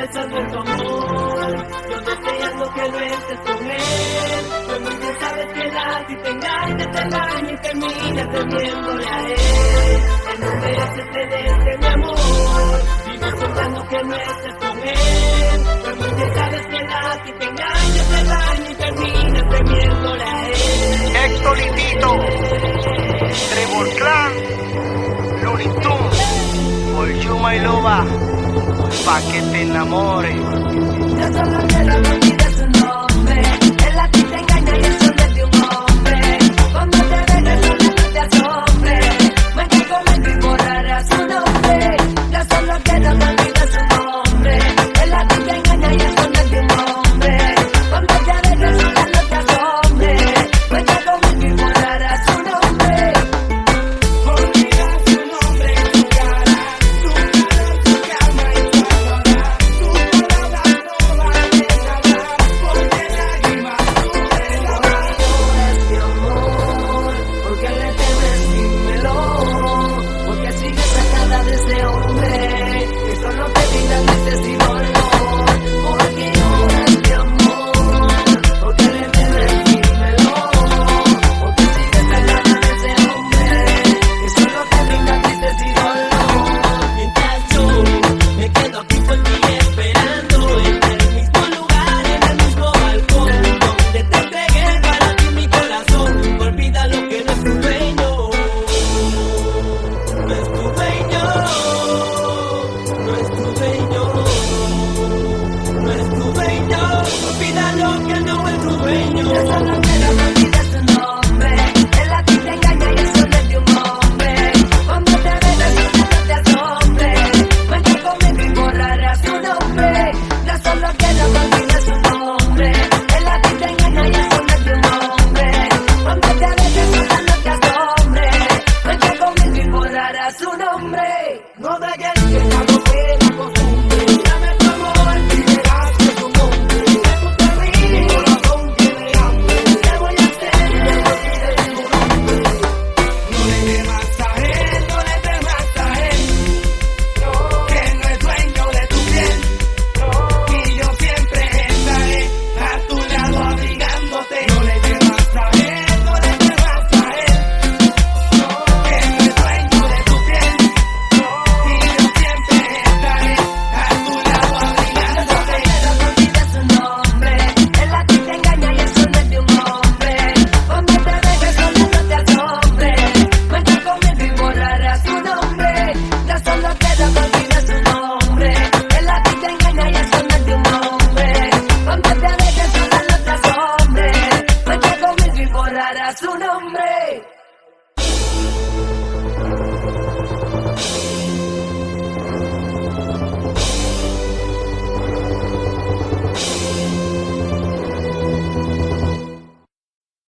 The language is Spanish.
pensando en tu amor. Yo que lo estés con él. Muy que la si te te y terminas teniéndole a él. Tenerte, mi amor. Soñando que no estés con él. Porque sabes que la que te engaña te daña y terminas temiéndola a él. Héctor y Tito, Trevor Clan, Lunitud, por Yuma y Loba, pa' que te enamores. Ya